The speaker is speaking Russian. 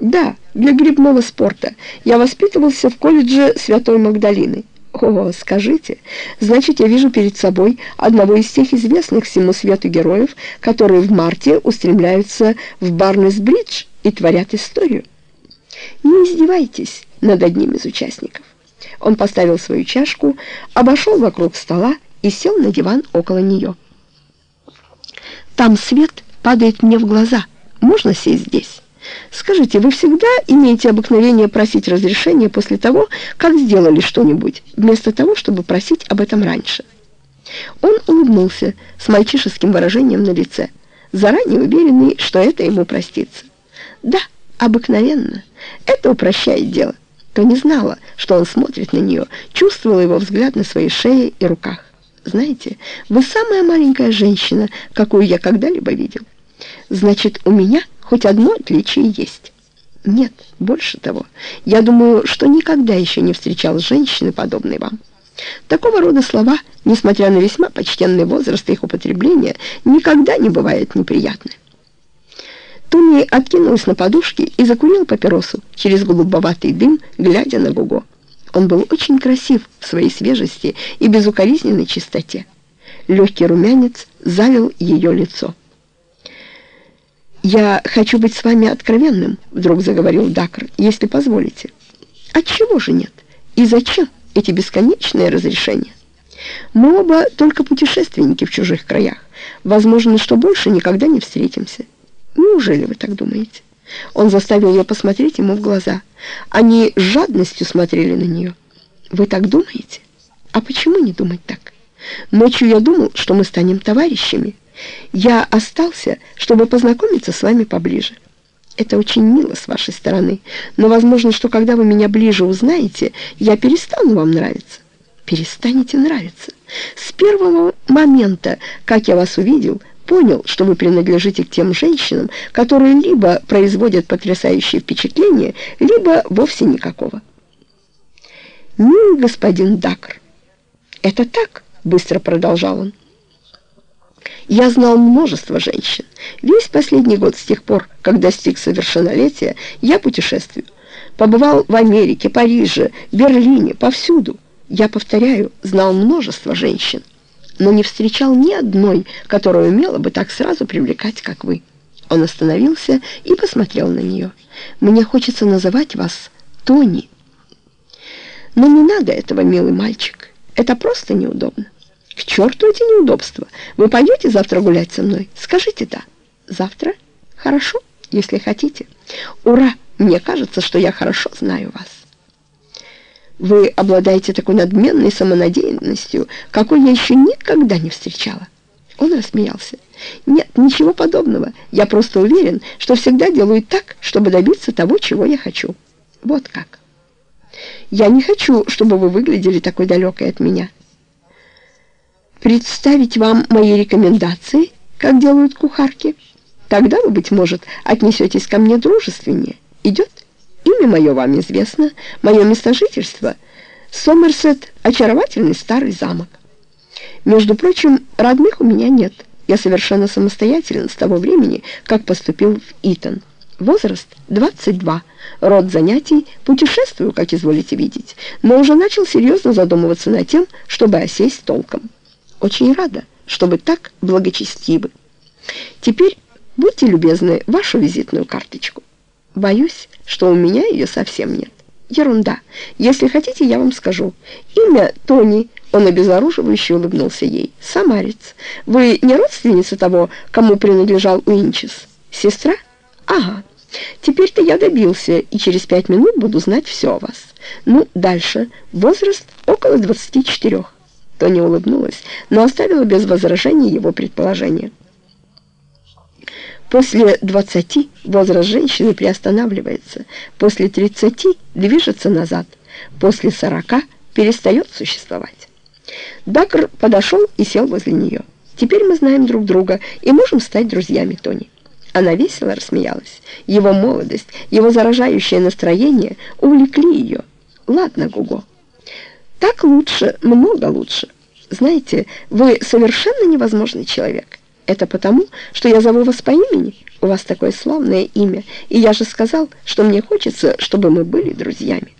Да, для грибного спорта. Я воспитывался в колледже Святой Магдалины. О, скажите, значит, я вижу перед собой одного из тех известных всему свету героев, которые в марте устремляются в Барнес-Бридж и творят историю. Не издевайтесь над одним из участников. Он поставил свою чашку, обошел вокруг стола и сел на диван около нее. Там свет падает мне в глаза. Можно сесть здесь? Скажите, вы всегда имеете обыкновение просить разрешения после того, как сделали что-нибудь, вместо того, чтобы просить об этом раньше? Он улыбнулся с мальчишеским выражением на лице, заранее уверенный, что это ему простится. Да, обыкновенно. Это упрощает дело. То не знала, что он смотрит на нее, чувствовала его взгляд на своей шее и руках. Знаете, вы самая маленькая женщина, какую я когда-либо видел. Значит, у меня хоть одно отличие есть. Нет, больше того, я думаю, что никогда еще не встречал женщины, подобной вам. Такого рода слова, несмотря на весьма почтенный возраст их употребления, никогда не бывают неприятны. Туни откинулась на подушки и закурил папиросу через голубоватый дым, глядя на Гуго. Он был очень красив в своей свежести и безукоризненной чистоте. Легкий румянец залил ее лицо. «Я хочу быть с вами откровенным», — вдруг заговорил Дакр, — «если позволите». «Отчего же нет? И зачем эти бесконечные разрешения?» «Мы оба только путешественники в чужих краях. Возможно, что больше никогда не встретимся». «Неужели вы так думаете?» Он заставил ее посмотреть ему в глаза. Они с жадностью смотрели на нее. «Вы так думаете? А почему не думать так? Ночью я думал, что мы станем товарищами». Я остался, чтобы познакомиться с вами поближе. Это очень мило с вашей стороны, но возможно, что когда вы меня ближе узнаете, я перестану вам нравиться. Перестанете нравиться. С первого момента, как я вас увидел, понял, что вы принадлежите к тем женщинам, которые либо производят потрясающее впечатление, либо вовсе никакого. «Милый господин Дакр, это так?» — быстро продолжал он. Я знал множество женщин. Весь последний год с тех пор, как достиг совершеннолетия, я путешествую. Побывал в Америке, Париже, Берлине, повсюду. Я повторяю, знал множество женщин, но не встречал ни одной, которая умела бы так сразу привлекать, как вы. Он остановился и посмотрел на нее. «Мне хочется называть вас Тони». «Но не надо этого, милый мальчик. Это просто неудобно». К черту эти неудобства. Вы пойдете завтра гулять со мной? Скажите «да». Завтра? Хорошо, если хотите. Ура! Мне кажется, что я хорошо знаю вас. Вы обладаете такой надменной самонадеянностью, какой я еще никогда не встречала. Он рассмеялся. «Нет, ничего подобного. Я просто уверен, что всегда делаю так, чтобы добиться того, чего я хочу. Вот как. Я не хочу, чтобы вы выглядели такой далекой от меня» представить вам мои рекомендации, как делают кухарки. Тогда вы, быть может, отнесетесь ко мне дружественнее. Идет? Имя мое вам известно, мое место жительства. Сомерсет — очаровательный старый замок. Между прочим, родных у меня нет. Я совершенно самостоятелен с того времени, как поступил в Итон. Возраст 22. Род занятий путешествую, как изволите видеть, но уже начал серьезно задумываться над тем, чтобы осесть толком. Очень рада, что вы так благочестивы. Теперь будьте любезны вашу визитную карточку. Боюсь, что у меня ее совсем нет. Ерунда. Если хотите, я вам скажу. Имя Тони. Он обезоруживающе улыбнулся ей. Самарец. Вы не родственница того, кому принадлежал Уинчес? Сестра? Ага. Теперь-то я добился, и через пять минут буду знать все о вас. Ну, дальше. Возраст около 24. Тони улыбнулась, но оставила без возражений его предположение. После 20 возраст женщины приостанавливается, после 30 движется назад, после 40 перестает существовать. Дакр подошел и сел возле нее. «Теперь мы знаем друг друга и можем стать друзьями, Тони». Она весело рассмеялась. Его молодость, его заражающее настроение увлекли ее. «Ладно, Гуго». Так лучше, много лучше. Знаете, вы совершенно невозможный человек. Это потому, что я зову вас по имени. У вас такое славное имя, и я же сказал, что мне хочется, чтобы мы были друзьями.